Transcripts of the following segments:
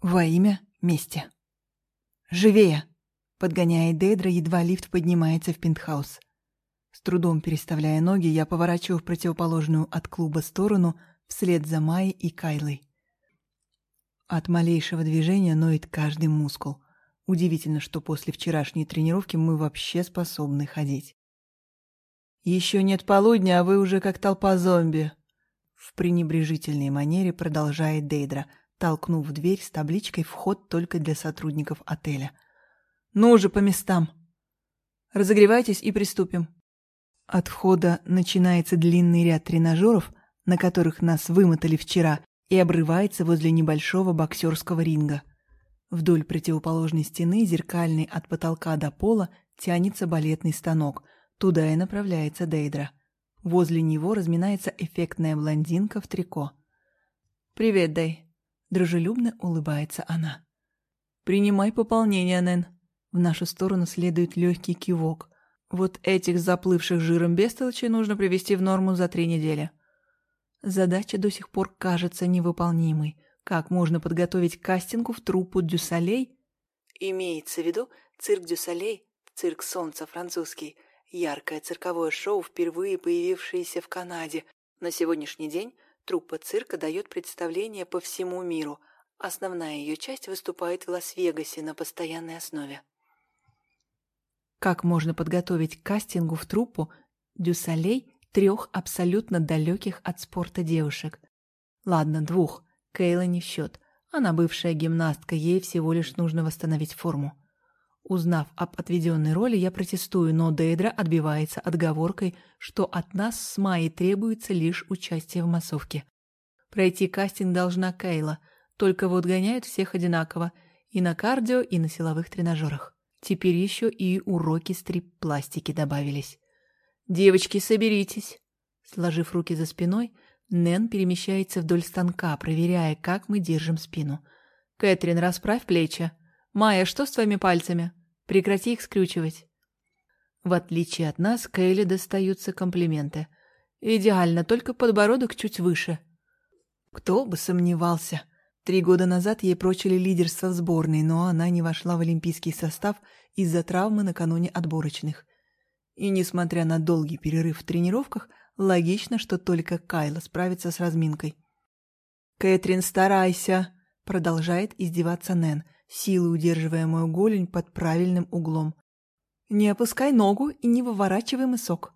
Во имя мести. «Живее!» — подгоняет Дейдра, едва лифт поднимается в пентхаус. С трудом переставляя ноги, я поворачиваю в противоположную от клуба сторону вслед за Майей и Кайлой. От малейшего движения ноет каждый мускул. Удивительно, что после вчерашней тренировки мы вообще способны ходить. «Еще нет полудня, а вы уже как толпа зомби!» В пренебрежительной манере продолжает Дейдра, толкнув дверь с табличкой «Вход только для сотрудников отеля». «Ну уже по местам!» «Разогревайтесь и приступим!» От входа начинается длинный ряд тренажеров, на которых нас вымотали вчера, и обрывается возле небольшого боксерского ринга. Вдоль противоположной стены, зеркальной от потолка до пола, тянется балетный станок. Туда и направляется Дейдра. Возле него разминается эффектная блондинка в трико. «Привет, Дэй!» Дружелюбно улыбается она. «Принимай пополнение, Нэн». В нашу сторону следует легкий кивок. Вот этих заплывших жиром бестолочей нужно привести в норму за три недели. Задача до сих пор кажется невыполнимой. Как можно подготовить кастингу в труппу Дюсалей? Имеется в виду цирк du Soleil, цирк солнца французский, яркое цирковое шоу, впервые появившееся в Канаде. На сегодняшний день Труппа цирка дает представление по всему миру. Основная ее часть выступает в Лас-Вегасе на постоянной основе. Как можно подготовить к кастингу в труппу du Soleil трех абсолютно далеких от спорта девушек? Ладно, двух. Кейла не в счет. Она бывшая гимнастка, ей всего лишь нужно восстановить форму. Узнав об отведенной роли, я протестую, но Дейдра отбивается отговоркой, что от нас с Майей требуется лишь участие в массовке. Пройти кастинг должна Кейла, только вот гоняют всех одинаково, и на кардио, и на силовых тренажерах. Теперь еще и уроки стрип-пластики добавились. «Девочки, соберитесь!» Сложив руки за спиной, Нэн перемещается вдоль станка, проверяя, как мы держим спину. «Кэтрин, расправь плечи. Майя, что с твоими пальцами?» Прекрати их скрючивать. В отличие от нас, Кейли достаются комплименты. Идеально, только подбородок чуть выше. Кто бы сомневался. Три года назад ей прочили лидерство в сборной, но она не вошла в олимпийский состав из-за травмы накануне отборочных. И несмотря на долгий перерыв в тренировках, логично, что только Кайла справится с разминкой. «Кэтрин, старайся!» — продолжает издеваться Нэн — силой удерживая мою голень под правильным углом. «Не опускай ногу и не выворачивай мысок».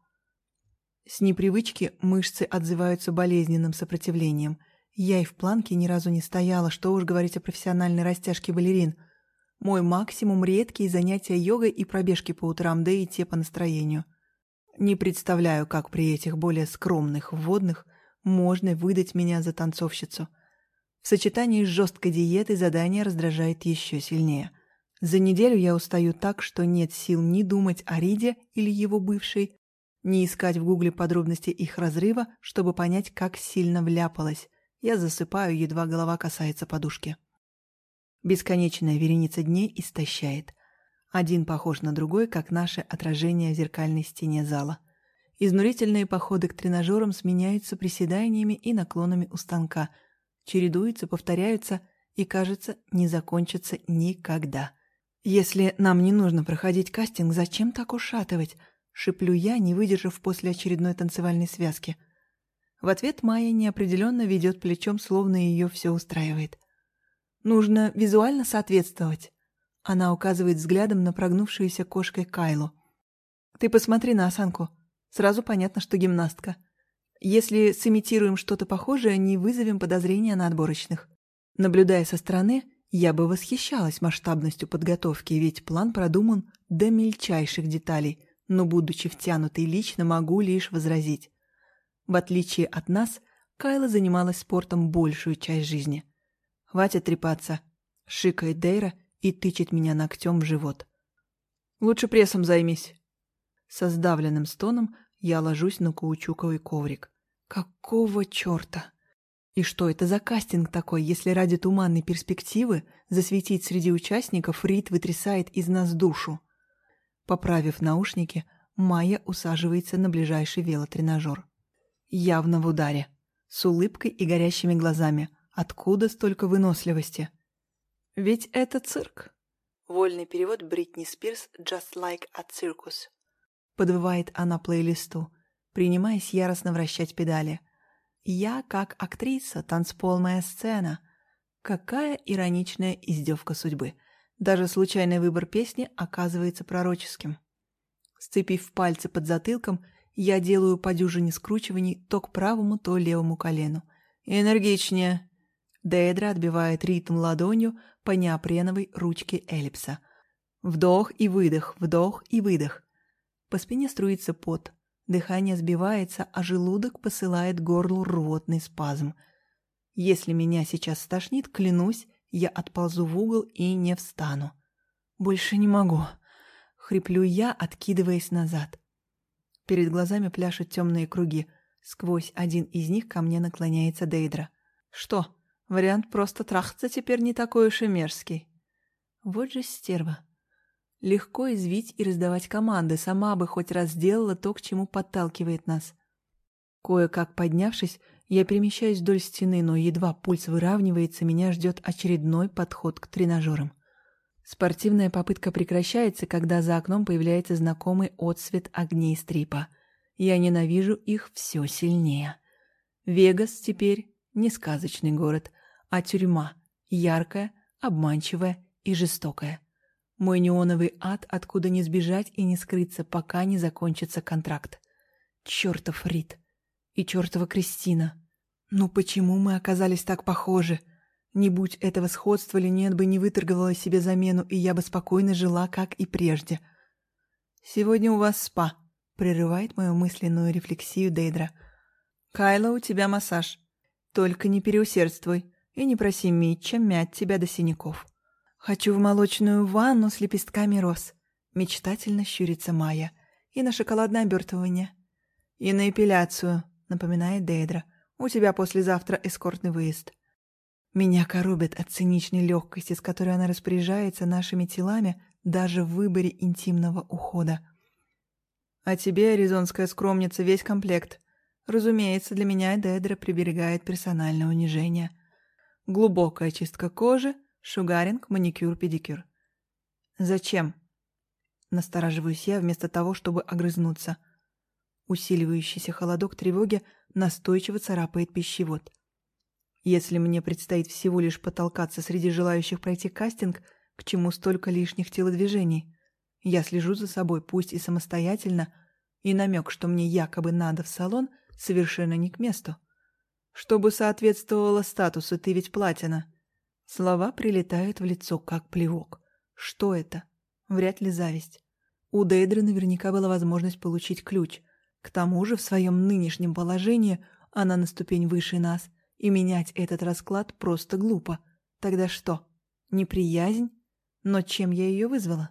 С непривычки мышцы отзываются болезненным сопротивлением. Я и в планке ни разу не стояла, что уж говорить о профессиональной растяжке балерин. Мой максимум — редкие занятия йогой и пробежки по утрам, да и те по настроению. Не представляю, как при этих более скромных вводных можно выдать меня за танцовщицу — в сочетании с жесткой диетой задание раздражает еще сильнее. За неделю я устаю так, что нет сил ни думать о Риде или его бывшей, ни искать в гугле подробности их разрыва, чтобы понять, как сильно вляпалась. Я засыпаю, едва голова касается подушки. Бесконечная вереница дней истощает. Один похож на другой, как наше отражение в зеркальной стене зала. Изнурительные походы к тренажерам сменяются приседаниями и наклонами у станка – чередуются, повторяются и, кажется, не закончатся никогда. «Если нам не нужно проходить кастинг, зачем так ушатывать?» — шиплю я, не выдержав после очередной танцевальной связки. В ответ Майя неопределенно ведет плечом, словно ее все устраивает. «Нужно визуально соответствовать». Она указывает взглядом на прогнувшуюся кошкой Кайлу. «Ты посмотри на осанку. Сразу понятно, что гимнастка. Если сымитируем что-то похожее, не вызовем подозрения на отборочных. Наблюдая со стороны, я бы восхищалась масштабностью подготовки, ведь план продуман до мельчайших деталей, но, будучи втянутой лично, могу лишь возразить. В отличие от нас, Кайла занималась спортом большую часть жизни. «Хватит трепаться», — шикает Дейра и тычет меня ногтем в живот. «Лучше прессом займись». Со сдавленным стоном я ложусь на каучуковый коврик. Какого черта? И что это за кастинг такой, если ради туманной перспективы засветить среди участников Рид вытрясает из нас душу? Поправив наушники, Майя усаживается на ближайший велотренажер. Явно в ударе. С улыбкой и горящими глазами. Откуда столько выносливости? Ведь это цирк. Вольный перевод Бритни Спирс «Just like a circus». Подвывает она плейлисту, принимаясь яростно вращать педали. Я, как актриса, танцпол моя сцена. Какая ироничная издевка судьбы. Даже случайный выбор песни оказывается пророческим. Сцепив пальцы под затылком, я делаю по дюжине скручиваний то к правому, то левому колену. «Энергичнее!» Дейдра отбивает ритм ладонью по неопреновой ручке эллипса. Вдох и выдох, вдох и выдох. По спине струится пот. Дыхание сбивается, а желудок посылает горлу рвотный спазм. Если меня сейчас стошнит, клянусь, я отползу в угол и не встану. Больше не могу. Хриплю я, откидываясь назад. Перед глазами пляшут темные круги. Сквозь один из них ко мне наклоняется Дейдра. Что, вариант просто трахаться теперь не такой уж и мерзкий? Вот же стерва. Легко извить и раздавать команды, сама бы хоть раз сделала то, к чему подталкивает нас. Кое-как поднявшись, я перемещаюсь вдоль стены, но едва пульс выравнивается, меня ждет очередной подход к тренажерам. Спортивная попытка прекращается, когда за окном появляется знакомый отсвет огней стрипа. Я ненавижу их все сильнее. Вегас теперь не сказочный город, а тюрьма, яркая, обманчивая и жестокая. Мой неоновый ад, откуда не сбежать и не скрыться, пока не закончится контракт. Чертов Рид и чертова Кристина. Ну почему мы оказались так похожи? Не будь этого сходства, Линет бы не выторговала себе замену, и я бы спокойно жила, как и прежде. «Сегодня у вас спа», — прерывает мою мысленную рефлексию Дейдра. «Кайла, у тебя массаж. Только не переусердствуй и не проси Митча мять тебя до синяков». «Хочу в молочную ванну с лепестками роз», — мечтательно щурится Майя. «И на шоколадное обертывание». «И на эпиляцию», — напоминает Дейдра. «У тебя послезавтра эскортный выезд». Меня коробит от циничной легкости, с которой она распоряжается нашими телами даже в выборе интимного ухода. А тебе, аризонская скромница, весь комплект. Разумеется, для меня Дедра приберегает персональное унижение. Глубокая чистка кожи, шугаринг, маникюр, педикюр. Зачем? Настораживаюсь я вместо того, чтобы огрызнуться. Усиливающийся холодок тревоги настойчиво царапает пищевод. Если мне предстоит всего лишь потолкаться среди желающих пройти кастинг, к чему столько лишних телодвижений? Я слежу за собой, пусть и самостоятельно, и намек, что мне якобы надо в салон, совершенно не к месту. Чтобы соответствовало статусу, ты ведь платина. Слова прилетают в лицо, как плевок. Что это? Вряд ли зависть. У Дейдры наверняка была возможность получить ключ. К тому же в своем нынешнем положении она на ступень выше нас — и менять этот расклад просто глупо. Тогда что? Неприязнь? Но чем я ее вызвала?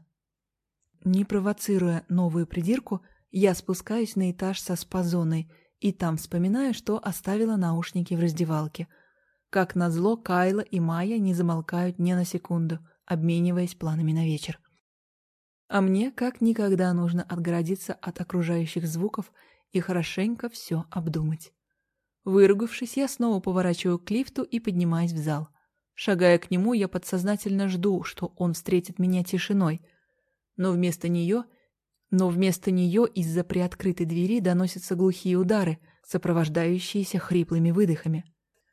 Не провоцируя новую придирку, я спускаюсь на этаж со спазоной и там вспоминаю, что оставила наушники в раздевалке. Как назло, Кайла и Майя не замолкают ни на секунду, обмениваясь планами на вечер. А мне как никогда нужно отгородиться от окружающих звуков и хорошенько все обдумать. Выругавшись, я снова поворачиваю к лифту и поднимаюсь в зал. Шагая к нему, я подсознательно жду, что он встретит меня тишиной. Но вместо нее... Но вместо нее из-за приоткрытой двери доносятся глухие удары, сопровождающиеся хриплыми выдохами.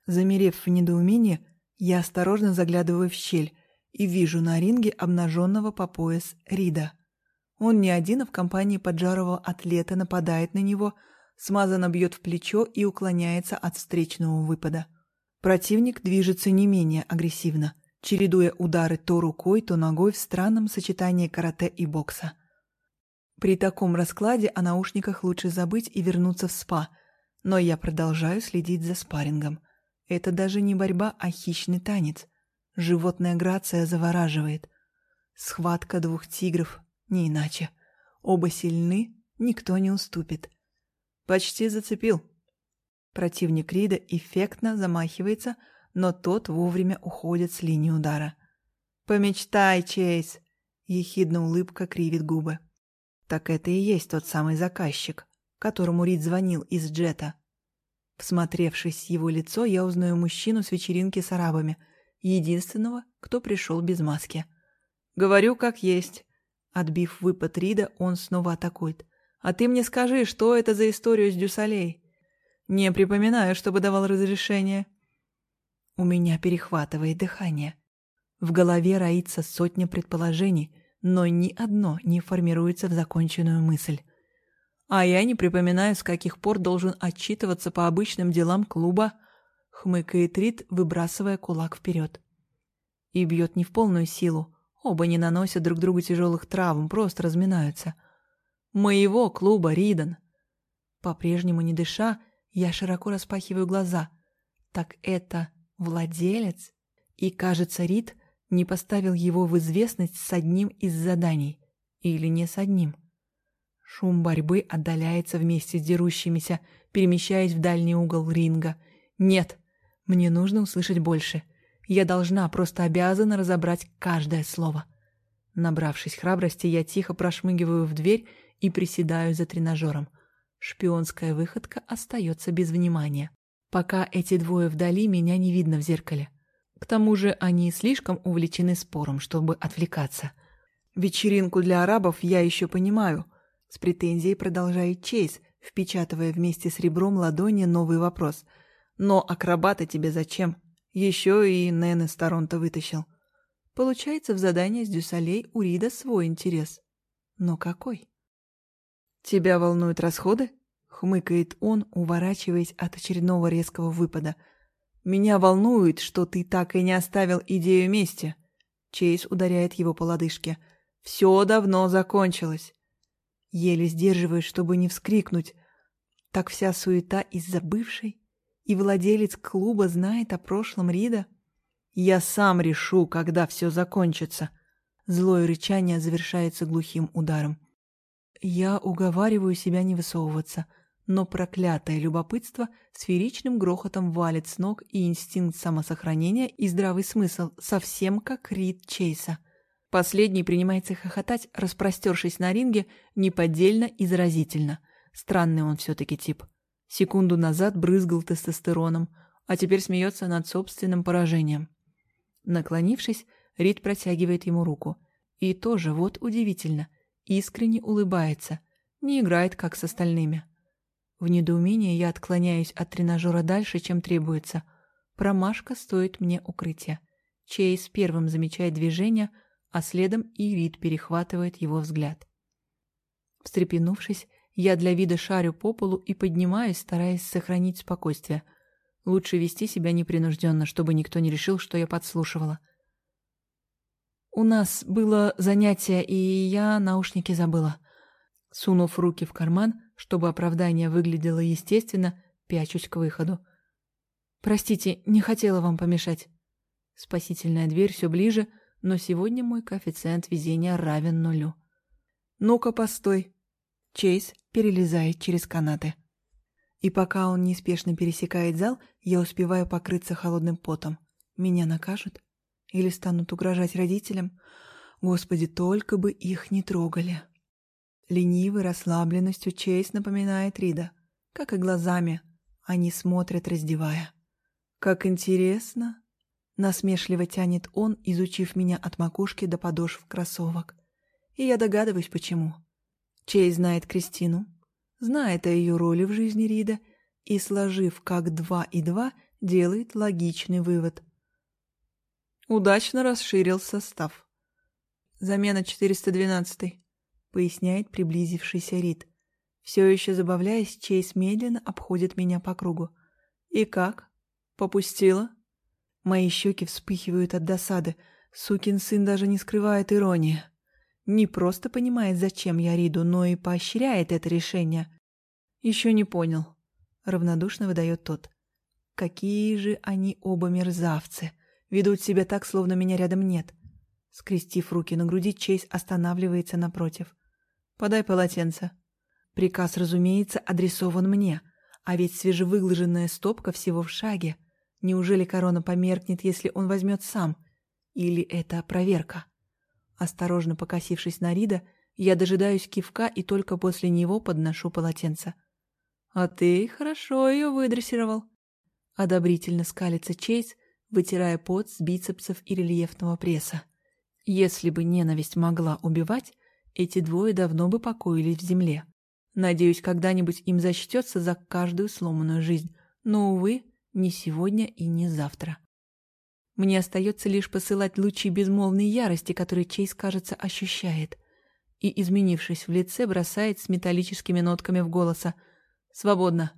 Замерев в недоумении, я осторожно заглядываю в щель и вижу на ринге обнаженного по пояс Рида. Он не один, а в компании поджарого атлета нападает на него — смазанно бьет в плечо и уклоняется от встречного выпада. Противник движется не менее агрессивно, чередуя удары то рукой, то ногой в странном сочетании карате и бокса. При таком раскладе о наушниках лучше забыть и вернуться в спа, но я продолжаю следить за спаррингом. Это даже не борьба, а хищный танец. Животная грация завораживает. Схватка двух тигров, не иначе. Оба сильны, никто не уступит. Почти зацепил. Противник Рида эффектно замахивается, но тот вовремя уходит с линии удара. «Помечтай, Чейз!» — ехидно улыбка кривит губы. Так это и есть тот самый заказчик, которому Рид звонил из джета. Всмотревшись в его лицо, я узнаю мужчину с вечеринки с арабами. единственного, кто пришел без маски. «Говорю, как есть». Отбив выпад Рида, он снова атакует. «А ты мне скажи, что это за историю с Дюсалей?» «Не припоминаю, чтобы давал разрешение». У меня перехватывает дыхание. В голове роится сотня предположений, но ни одно не формируется в законченную мысль. А я не припоминаю, с каких пор должен отчитываться по обычным делам клуба, хмыкает Рид, выбрасывая кулак вперед. И бьет не в полную силу. Оба не наносят друг другу тяжелых травм, просто разминаются. Моего клуба, Ридан. По-прежнему не дыша, я широко распахиваю глаза. Так это владелец? И, кажется, Рид не поставил его в известность с одним из заданий. Или не с одним. Шум борьбы отдаляется вместе с дерущимися, перемещаясь в дальний угол ринга. Нет, мне нужно услышать больше. Я должна, просто обязана разобрать каждое слово. Набравшись храбрости, я тихо прошмыгиваю в дверь и приседаю за тренажером. Шпионская выходка остается без внимания. Пока эти двое вдали, меня не видно в зеркале. К тому же они слишком увлечены спором, чтобы отвлекаться. «Вечеринку для арабов я еще понимаю», — с претензией продолжает Чейз, впечатывая вместе с ребром ладони новый вопрос. «Но акробата тебе зачем? Еще и Нэн из Торонто вытащил». Получается, в задании с Дюсалей у Рида свой интерес. Но какой? «Тебя волнуют расходы?» — хмыкает он, уворачиваясь от очередного резкого выпада — меня волнует, что ты так и не оставил идею мести. Чейз ударяет его по лодыжке. Все давно закончилось. Еле сдерживаюсь, чтобы не вскрикнуть. Так вся суета из-за бывшей. И владелец клуба знает о прошлом Рида. Я сам решу, когда все закончится. Злое рычание завершается глухим ударом. Я уговариваю себя не высовываться — но проклятое любопытство сферичным грохотом валит с ног и инстинкт самосохранения, и здравый смысл, совсем как Рид Чейса. Последний принимается хохотать, распростершись на ринге, неподдельно и заразительно. Странный он все-таки тип. Секунду назад брызгал тестостероном, а теперь смеется над собственным поражением. Наклонившись, Рид протягивает ему руку. И тоже, вот удивительно, искренне улыбается, не играет, как с остальными. В недоумении я отклоняюсь от тренажера дальше, чем требуется. Промашка стоит мне укрытия. Чейз первым замечает движение, а следом и Рид перехватывает его взгляд. Встрепенувшись, я для вида шарю по полу и поднимаюсь, стараясь сохранить спокойствие. Лучше вести себя непринужденно, чтобы никто не решил, что я подслушивала. У нас было занятие, и я наушники забыла. Сунув руки в карман, чтобы оправдание выглядело естественно, пячусь к выходу. «Простите, не хотела вам помешать». Спасительная дверь все ближе, но сегодня мой коэффициент везения равен нулю. «Ну-ка, постой!» Чейз перелезает через канаты. И пока он неспешно пересекает зал, я успеваю покрыться холодным потом. Меня накажут? Или станут угрожать родителям? Господи, только бы их не трогали. Ленивой расслабленностью Чейз напоминает Рида, как и глазами. Они смотрят, раздевая. «Как интересно!» Насмешливо тянет он, изучив меня от макушки до подошв кроссовок. И я догадываюсь, почему. Чейз знает Кристину, знает о ее роли в жизни Рида и, сложив как два и два, делает логичный вывод. Удачно расширил состав. Замена 412 поясняет приблизившийся Рид. Все еще забавляясь, Чейз медленно обходит меня по кругу. «И как? Попустила?» Мои щеки вспыхивают от досады. Сукин сын даже не скрывает иронии. Не просто понимает, зачем я Риду, но и поощряет это решение. «Еще не понял», — равнодушно выдает тот. «Какие же они оба мерзавцы! Ведут себя так, словно меня рядом нет». Скрестив руки на груди, Чейз останавливается напротив. «Подай полотенце». Приказ, разумеется, адресован мне, а ведь свежевыглаженная стопка всего в шаге. Неужели корона померкнет, если он возьмет сам? Или это проверка? Осторожно покосившись на Рида, я дожидаюсь кивка и только после него подношу полотенце. «А ты хорошо ее выдрессировал», — одобрительно скалится Чейз, вытирая пот с бицепсов и рельефного пресса. Если бы ненависть могла убивать, эти двое давно бы покоились в земле. Надеюсь, когда-нибудь им зачтется за каждую сломанную жизнь, но, увы, не сегодня и не завтра. Мне остается лишь посылать лучи безмолвной ярости, которые Чейз, кажется, ощущает. И, изменившись в лице, бросает с металлическими нотками в голоса. «Свободно!»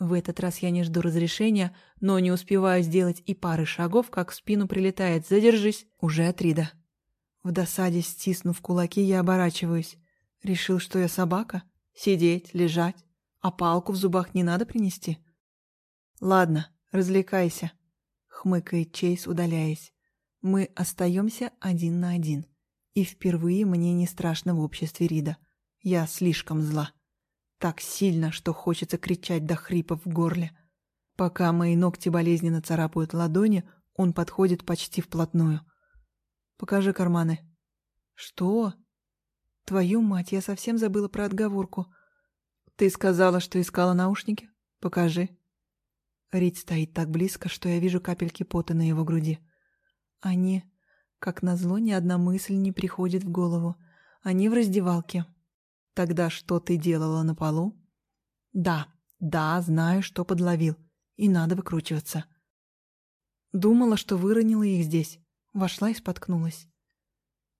В этот раз я не жду разрешения, но не успеваю сделать и пары шагов, как в спину прилетает «Задержись!» Уже от Рида. В досаде, стиснув кулаки, я оборачиваюсь. Решил, что я собака? Сидеть, лежать? А палку в зубах не надо принести? Ладно, развлекайся хмыкает Чейз, удаляясь. Мы остаемся один на один. И впервые мне не страшно в обществе Рида. Я слишком зла. Так сильно, что хочется кричать до хрипа в горле. Пока мои ногти болезненно царапают ладони, он подходит почти вплотную. «Покажи карманы». «Что?» «Твою мать, я совсем забыла про отговорку. Ты сказала, что искала наушники? Покажи». Рид стоит так близко, что я вижу капельки пота на его груди. Они... Как назло, ни одна мысль не приходит в голову. Они в раздевалке. Тогда что ты делала на полу? Да, да, знаю, что подловил. И надо выкручиваться. Думала, что выронила их здесь. Вошла и споткнулась.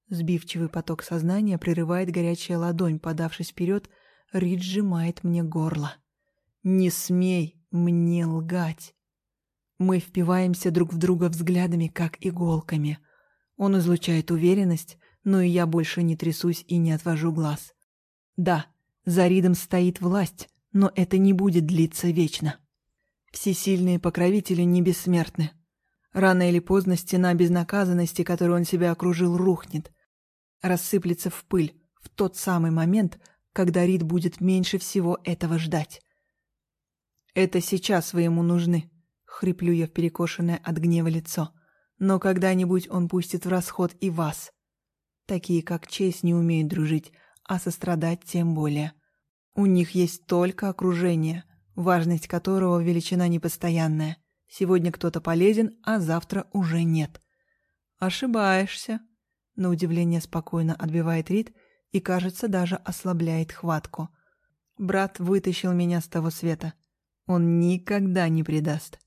Сбивчивый поток сознания прерывает горячая ладонь, подавшись вперед, Рид сжимает мне горло. «Не смей!» Мне лгать. Мы впиваемся друг в друга взглядами, как иголками. Он излучает уверенность, но и я больше не трясусь и не отвожу глаз. Да, за Ридом стоит власть, но это не будет длиться вечно. Всесильные покровители не бессмертны. Рано или поздно стена безнаказанности, которой он себя окружил, рухнет. Рассыплется в пыль в тот самый момент, когда Рид будет меньше всего этого ждать. Это сейчас вы ему нужны, хриплю я в перекошенное от гнева лицо. Но когда-нибудь он пустит в расход и вас. Такие, как честь, не умеют дружить, а сострадать тем более. У них есть только окружение, важность которого величина непостоянная. Сегодня кто-то полезен, а завтра уже нет. Ошибаешься. На удивление спокойно отбивает Рид и, кажется, даже ослабляет хватку. Брат вытащил меня с того света. Он никогда не предаст.